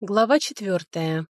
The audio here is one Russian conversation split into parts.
Глава четвертая.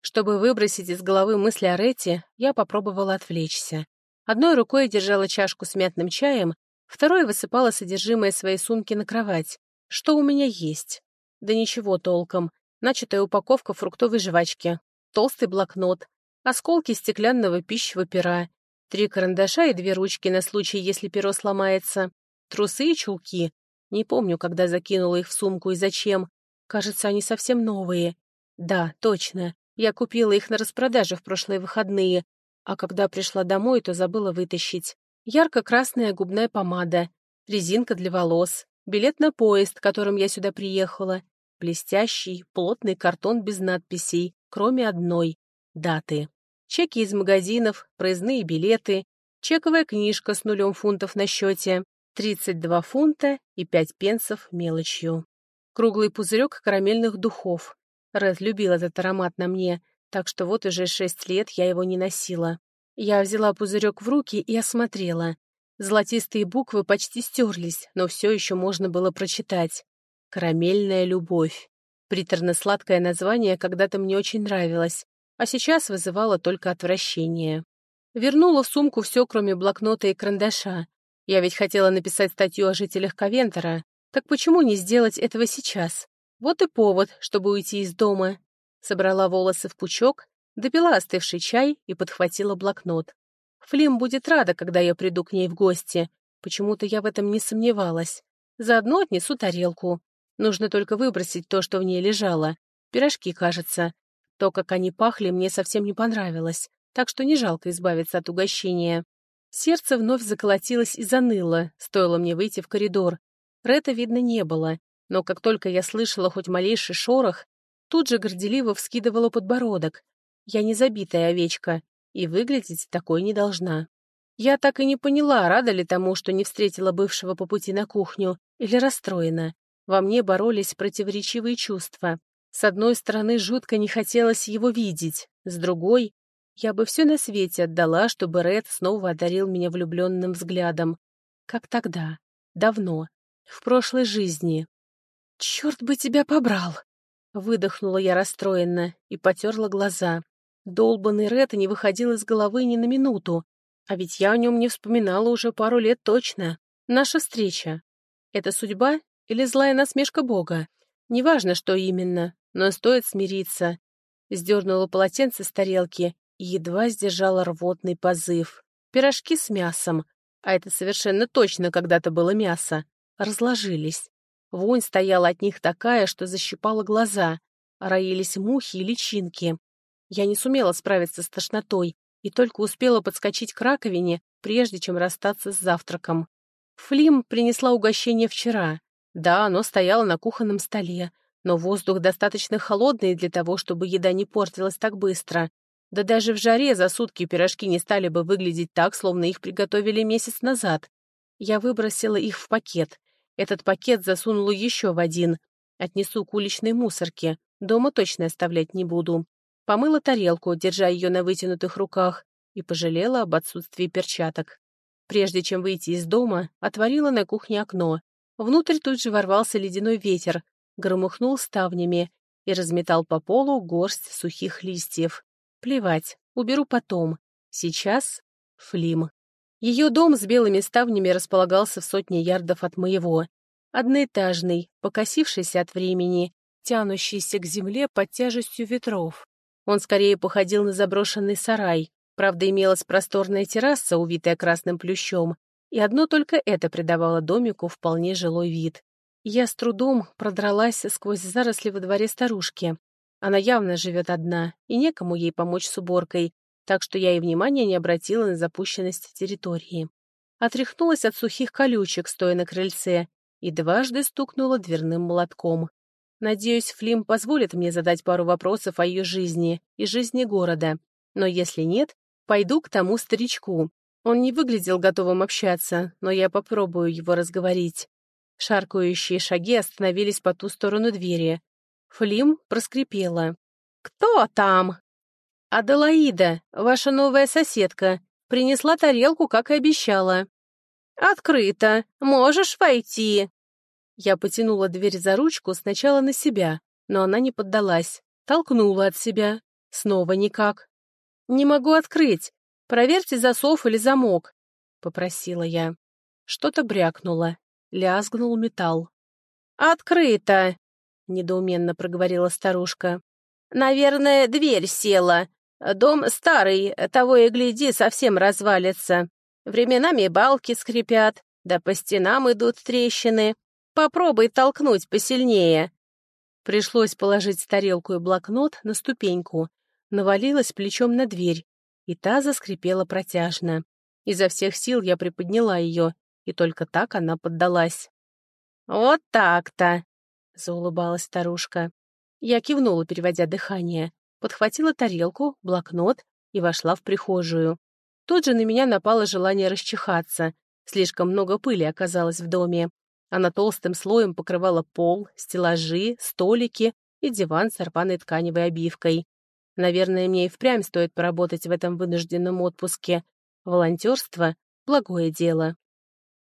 Чтобы выбросить из головы мысли о Ретте, я попробовала отвлечься. Одной рукой держала чашку с мятным чаем, второй высыпала содержимое своей сумки на кровать. Что у меня есть? Да ничего толком. Начатая упаковка фруктовой жвачки, толстый блокнот, осколки стеклянного пищевого пера, три карандаша и две ручки на случай, если перо сломается, трусы и чулки. Не помню, когда закинула их в сумку и зачем, Кажется, они совсем новые. Да, точно. Я купила их на распродаже в прошлые выходные, а когда пришла домой, то забыла вытащить. Ярко-красная губная помада, резинка для волос, билет на поезд, которым я сюда приехала, блестящий, плотный картон без надписей, кроме одной — даты. Чеки из магазинов, проездные билеты, чековая книжка с нулем фунтов на счете, 32 фунта и 5 пенсов мелочью круглый пузырек карамельных духов. Ред любил этот аромат на мне, так что вот уже шесть лет я его не носила. Я взяла пузырек в руки и осмотрела. Золотистые буквы почти стерлись, но все еще можно было прочитать. «Карамельная любовь». Приторно-сладкое название когда-то мне очень нравилось, а сейчас вызывало только отвращение. Вернула в сумку все, кроме блокнота и карандаша. Я ведь хотела написать статью о жителях Ковентера, так почему не сделать этого сейчас? Вот и повод, чтобы уйти из дома. Собрала волосы в пучок, допила остывший чай и подхватила блокнот. Флим будет рада, когда я приду к ней в гости. Почему-то я в этом не сомневалась. Заодно отнесу тарелку. Нужно только выбросить то, что в ней лежало. Пирожки, кажется. То, как они пахли, мне совсем не понравилось, так что не жалко избавиться от угощения. Сердце вновь заколотилось и заныло, стоило мне выйти в коридор, Рета видно не было, но как только я слышала хоть малейший шорох, тут же горделиво вскидывала подбородок. Я не забитая овечка, и выглядеть такой не должна. Я так и не поняла, рада ли тому, что не встретила бывшего по пути на кухню, или расстроена. Во мне боролись противоречивые чувства. С одной стороны, жутко не хотелось его видеть, с другой — я бы все на свете отдала, чтобы Ред снова одарил меня влюбленным взглядом. Как тогда, давно, в прошлой жизни. «Черт бы тебя побрал!» Выдохнула я расстроенно и потерла глаза. Долбанный Ред не выходил из головы ни на минуту, а ведь я о нем не вспоминала уже пару лет точно. Наша встреча. Это судьба или злая насмешка Бога? Неважно, что именно, но стоит смириться. Сдернула полотенце с тарелки и едва сдержала рвотный позыв. Пирожки с мясом. А это совершенно точно когда-то было мясо разложились. Вонь стояла от них такая, что защипала глаза, роились мухи и личинки. Я не сумела справиться с тошнотой и только успела подскочить к раковине, прежде чем расстаться с завтраком. Флим принесла угощение вчера. Да, оно стояло на кухонном столе, но воздух достаточно холодный для того, чтобы еда не портилась так быстро. Да даже в жаре за сутки пирожки не стали бы выглядеть так, словно их приготовили месяц назад. Я выбросила их в пакет этот пакет засунула еще в один. Отнесу к уличной мусорке. Дома точно оставлять не буду. Помыла тарелку, держа ее на вытянутых руках, и пожалела об отсутствии перчаток. Прежде чем выйти из дома, отворила на кухне окно. Внутрь тут же ворвался ледяной ветер, громыхнул ставнями и разметал по полу горсть сухих листьев. Плевать, уберу потом. Сейчас — Флим. Ее дом с белыми ставнями располагался в сотне ярдов от моего. Одноэтажный, покосившийся от времени, тянущийся к земле под тяжестью ветров. Он скорее походил на заброшенный сарай, правда, имелась просторная терраса, увитая красным плющом, и одно только это придавало домику вполне жилой вид. Я с трудом продралась сквозь заросли во дворе старушки. Она явно живет одна, и некому ей помочь с уборкой, так что я и внимания не обратила на запущенность территории. Отряхнулась от сухих колючек, стоя на крыльце, и дважды стукнула дверным молотком. Надеюсь, Флим позволит мне задать пару вопросов о ее жизни и жизни города, но если нет, пойду к тому старичку. Он не выглядел готовым общаться, но я попробую его разговорить. Шаркающие шаги остановились по ту сторону двери. Флим проскрипела. «Кто там?» «Аделаида, ваша новая соседка, принесла тарелку, как и обещала». «Открыто. Можешь войти». Я потянула дверь за ручку сначала на себя, но она не поддалась. Толкнула от себя. Снова никак. «Не могу открыть. Проверьте засов или замок», — попросила я. Что-то брякнуло. Лязгнул металл. «Открыто!» — недоуменно проговорила старушка. «Наверное, дверь села. Дом старый, того и гляди, совсем развалится. Временами балки скрипят, да по стенам идут трещины. Попробуй толкнуть посильнее». Пришлось положить тарелку и блокнот на ступеньку. Навалилась плечом на дверь, и та заскрипела протяжно. Изо всех сил я приподняла ее, и только так она поддалась. «Вот так-то!» — заулыбалась старушка. Я кивнула, переводя дыхание, подхватила тарелку, блокнот и вошла в прихожую. Тут же на меня напало желание расчихаться. Слишком много пыли оказалось в доме. Она толстым слоем покрывала пол, стеллажи, столики и диван с рваной тканевой обивкой. Наверное, мне и впрямь стоит поработать в этом вынужденном отпуске. Волонтерство — благое дело.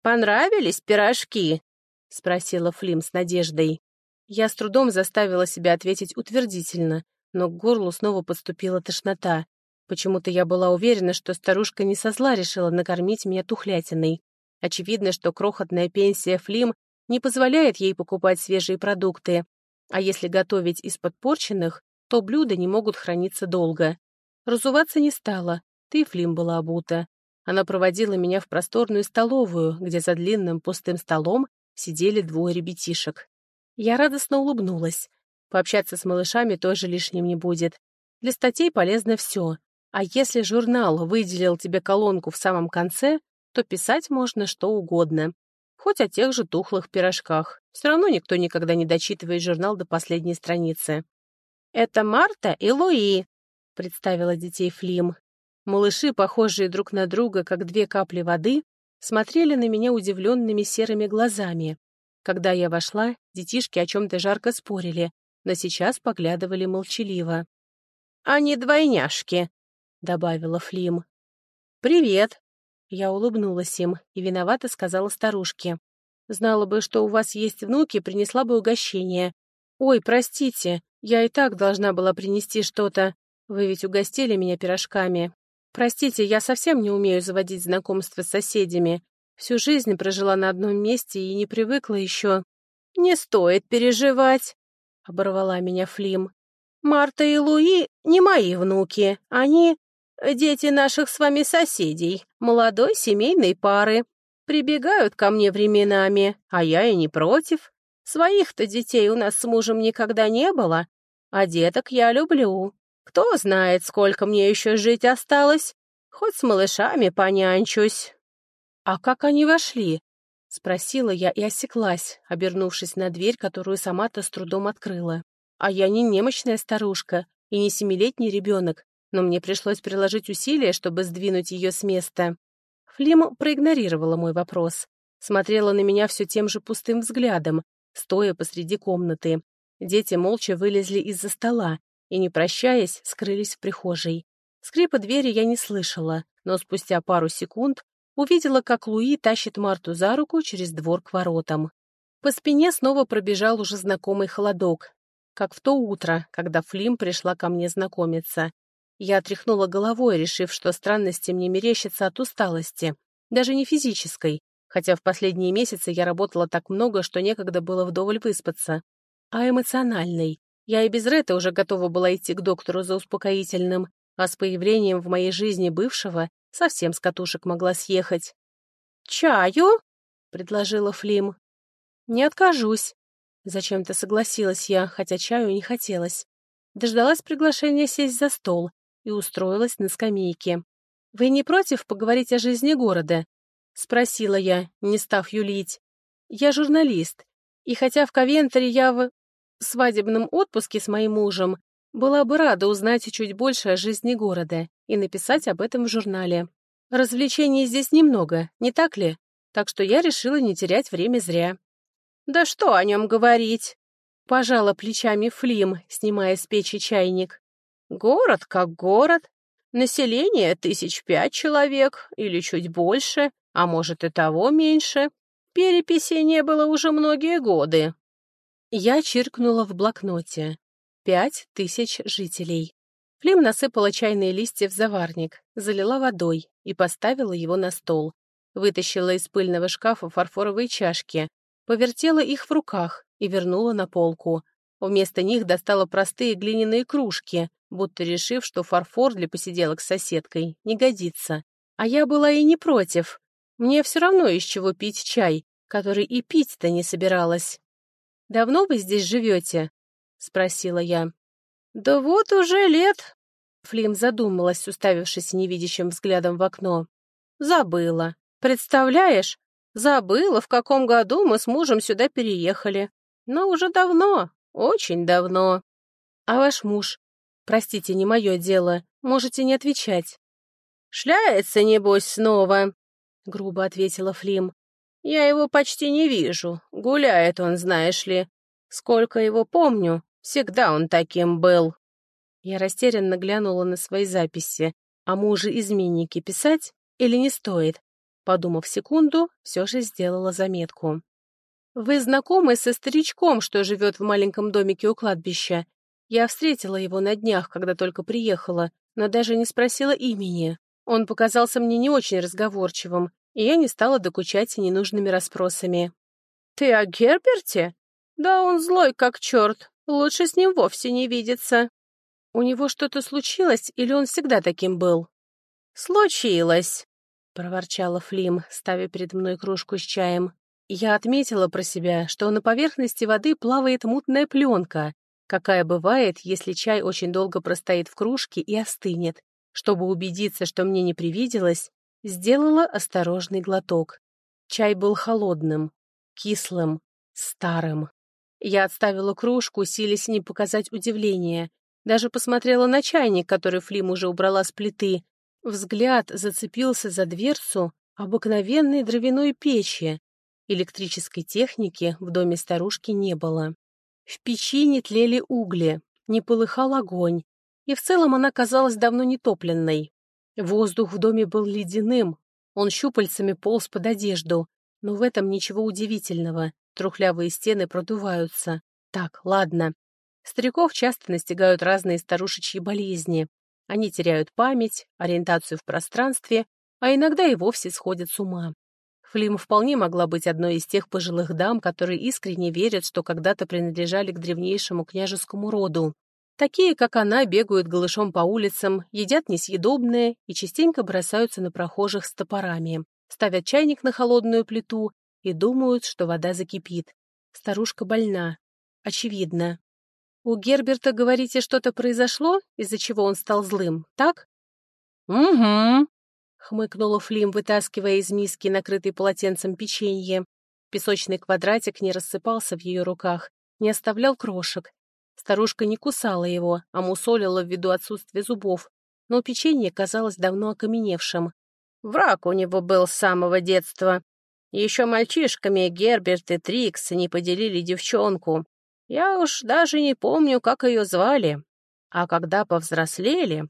«Понравились пирожки?» — спросила Флим с надеждой. Я с трудом заставила себя ответить утвердительно, но к горлу снова подступила тошнота. Почему-то я была уверена, что старушка не со зла решила накормить меня тухлятиной. Очевидно, что крохотная пенсия Флим не позволяет ей покупать свежие продукты, а если готовить из подпорченных, то блюда не могут храниться долго. Разуваться не стала, ты Флим была обута. Она проводила меня в просторную столовую, где за длинным пустым столом сидели двое ребятишек. Я радостно улыбнулась. Пообщаться с малышами тоже лишним не будет. Для статей полезно все. А если журнал выделил тебе колонку в самом конце, то писать можно что угодно. Хоть о тех же тухлых пирожках. Все равно никто никогда не дочитывает журнал до последней страницы. «Это Марта и Луи», — представила детей Флим. Малыши, похожие друг на друга, как две капли воды, смотрели на меня удивленными серыми глазами. Когда я вошла, детишки о чем-то жарко спорили, но сейчас поглядывали молчаливо. «Они двойняшки», — добавила Флим. «Привет», я улыбнулась им и виновато сказала старушке. «Знала бы, что у вас есть внуки, принесла бы угощение. Ой, простите, я и так должна была принести что-то. Вы ведь угостили меня пирожками. Простите, я совсем не умею заводить знакомства с соседями. Всю жизнь прожила на одном месте и не привыкла еще». «Не стоит переживать», — оборвала меня Флим. «Марта и Луи не мои внуки. Они Дети наших с вами соседей, молодой семейной пары. Прибегают ко мне временами, а я и не против. Своих-то детей у нас с мужем никогда не было, а деток я люблю. Кто знает, сколько мне еще жить осталось. Хоть с малышами понянчусь». «А как они вошли?» — спросила я и осеклась, обернувшись на дверь, которую сама-то с трудом открыла. «А я не немощная старушка и не семилетний ребенок, но мне пришлось приложить усилия, чтобы сдвинуть ее с места. Флим проигнорировала мой вопрос. Смотрела на меня все тем же пустым взглядом, стоя посреди комнаты. Дети молча вылезли из-за стола и, не прощаясь, скрылись в прихожей. Скрипа двери я не слышала, но спустя пару секунд увидела, как Луи тащит Марту за руку через двор к воротам. По спине снова пробежал уже знакомый холодок, как в то утро, когда Флим пришла ко мне знакомиться. Я отряхнула головой, решив, что странности мне мерещатся от усталости, даже не физической, хотя в последние месяцы я работала так много, что некогда было вдоволь выспаться, а эмоциональной. Я и без Ретта уже готова была идти к доктору за успокоительным, а с появлением в моей жизни бывшего совсем с катушек могла съехать. «Чаю?» — предложила Флим. «Не откажусь». Зачем-то согласилась я, хотя чаю не хотелось. Дождалась приглашения сесть за стол, и устроилась на скамейке. «Вы не против поговорить о жизни города?» — спросила я, не став юлить. «Я журналист, и хотя в Ковентре я в свадебном отпуске с моим мужем, была бы рада узнать чуть больше о жизни города и написать об этом в журнале. Развлечений здесь немного, не так ли? Так что я решила не терять время зря». «Да что о нем говорить?» — пожала плечами Флим, снимая с печи чайник. Город как город. Население тысяч пять человек или чуть больше, а может и того меньше. Переписи не было уже многие годы. Я чиркнула в блокноте. Пять тысяч жителей. Флим насыпала чайные листья в заварник, залила водой и поставила его на стол. Вытащила из пыльного шкафа фарфоровые чашки, повертела их в руках и вернула на полку. Вместо них достала простые глиняные кружки, будто решив, что фарфор для посиделок с соседкой не годится. А я была и не против. Мне все равно из чего пить чай, который и пить-то не собиралась. «Давно вы здесь живете?» — спросила я. «Да вот уже лет...» Флим задумалась, уставившись невидящим взглядом в окно. «Забыла. Представляешь? Забыла, в каком году мы с мужем сюда переехали. Но уже давно, очень давно. А ваш муж? Простите, не мое дело. Можете не отвечать. «Шляется, небось, снова», — грубо ответила Флим. «Я его почти не вижу. Гуляет он, знаешь ли. Сколько его помню, всегда он таким был». Я растерянно глянула на свои записи. А муже-изменнике писать или не стоит? Подумав секунду, все же сделала заметку. «Вы знакомы со старичком, что живет в маленьком домике у кладбища? Я встретила его на днях, когда только приехала, но даже не спросила имени. Он показался мне не очень разговорчивым, и я не стала докучать ненужными расспросами. «Ты о Герберте? Да он злой как черт, лучше с ним вовсе не видеться». «У него что-то случилось, или он всегда таким был?» «Случилось», проворчала Флим, ставя перед мной кружку с чаем. Я отметила про себя, что на поверхности воды плавает мутная пленка, какая бывает, если чай очень долго простоит в кружке и остынет. Чтобы убедиться, что мне не привиделось, сделала осторожный глоток. Чай был холодным, кислым, старым. Я отставила кружку, силясь не показать удивления. Даже посмотрела на чайник, который Флим уже убрала с плиты, Взгляд зацепился за дверцу обыкновенной дровяной печи. Электрической техники в доме старушки не было. В печи не тлели угли, не полыхал огонь, и в целом она казалась давно нетопленной. Воздух в доме был ледяным, он щупальцами полз под одежду, но в этом ничего удивительного, трухлявые стены продуваются. Так, ладно. Стариков часто настигают разные старушечьи болезни, они теряют память, ориентацию в пространстве, а иногда и вовсе сходят с ума. Флим вполне могла быть одной из тех пожилых дам, которые искренне верят, что когда-то принадлежали к древнейшему княжескому роду. Такие, как она, бегают голышом по улицам, едят несъедобное и частенько бросаются на прохожих с топорами, ставят чайник на холодную плиту и думают, что вода закипит. Старушка больна. Очевидно. «У Герберта, говорите, что-то произошло, из-за чего он стал злым, так?» «Угу», — хмыкнула Флим, вытаскивая из миски, накрытой полотенцем, печенье. Песочный квадратик не рассыпался в ее руках, не оставлял крошек. Старушка не кусала его, а мусолила ввиду отсутствия зубов, но печенье казалось давно окаменевшим. Враг у него был с самого детства. Еще мальчишками Герберт и Трикс не поделили девчонку. Я уж даже не помню, как ее звали. А когда повзрослели,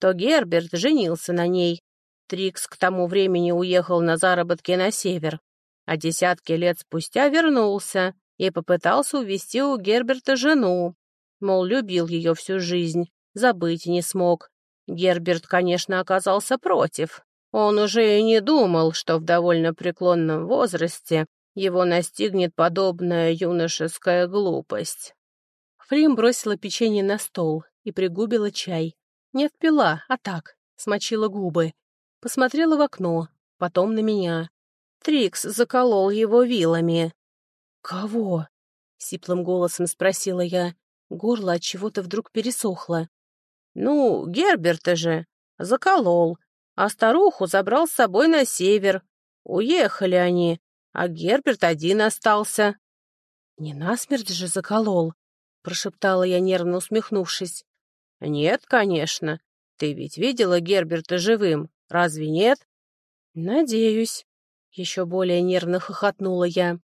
то Герберт женился на ней. Трикс к тому времени уехал на заработки на север, а десятки лет спустя вернулся и попытался увести у Герберта жену. Мол, любил ее всю жизнь, забыть не смог. Герберт, конечно, оказался против. Он уже и не думал, что в довольно преклонном возрасте его настигнет подобная юношеская глупость. Фрим бросила печенье на стол и пригубила чай. Не отпила, а так, смочила губы. Посмотрела в окно, потом на меня. Трикс заколол его вилами. «Кого?» — сиплым голосом спросила я. Горло от чего-то вдруг пересохло. «Ну, Герберта же. Заколол. А старуху забрал с собой на север. Уехали они а Герберт один остался». «Не насмерть же заколол», — прошептала я, нервно усмехнувшись. «Нет, конечно. Ты ведь видела Герберта живым, разве нет?» «Надеюсь», — еще более нервно хохотнула я.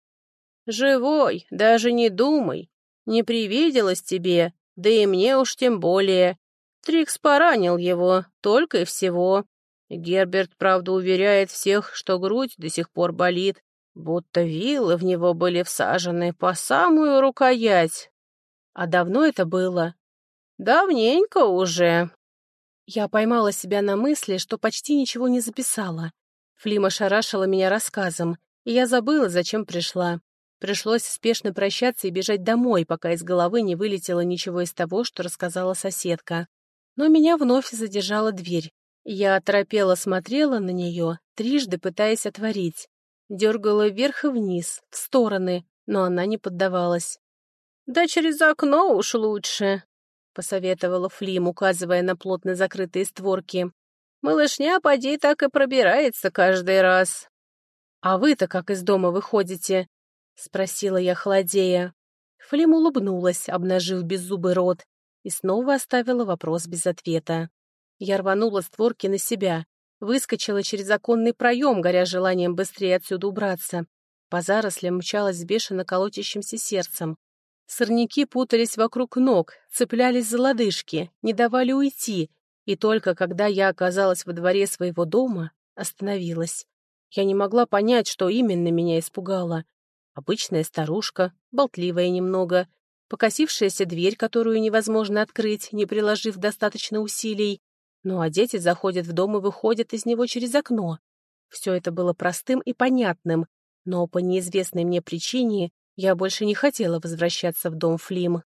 «Живой, даже не думай. Не привиделось тебе, да и мне уж тем более. Трикс поранил его, только и всего. Герберт, правда, уверяет всех, что грудь до сих пор болит, будто вилы в него были всажены по самую рукоять. А давно это было? Давненько уже. Я поймала себя на мысли, что почти ничего не записала. Флима шарашила меня рассказом, и я забыла, зачем пришла. Пришлось спешно прощаться и бежать домой, пока из головы не вылетело ничего из того, что рассказала соседка. Но меня вновь задержала дверь. Я оторопела смотрела на нее, трижды пытаясь отворить. Дергала вверх и вниз, в стороны, но она не поддавалась. «Да через окно уж лучше», — посоветовала Флим, указывая на плотно закрытые створки. «Малышня, поди, так и пробирается каждый раз». «А вы-то как из дома выходите?» — спросила я холодея. Флим улыбнулась, обнажив беззубый рот, и снова оставила вопрос без ответа. Я рванула створки на себя, выскочила через оконный проем, горя желанием быстрее отсюда убраться. По зарослям мчалась с бешено колотящимся сердцем. Сорняки путались вокруг ног, цеплялись за лодыжки, не давали уйти, и только когда я оказалась во дворе своего дома, остановилась. Я не могла понять, что именно меня испугало. Обычная старушка, болтливая немного, покосившаяся дверь, которую невозможно открыть, не приложив достаточно усилий. Ну а дети заходят в дом и выходят из него через окно. Все это было простым и понятным, но по неизвестной мне причине я больше не хотела возвращаться в дом Флим.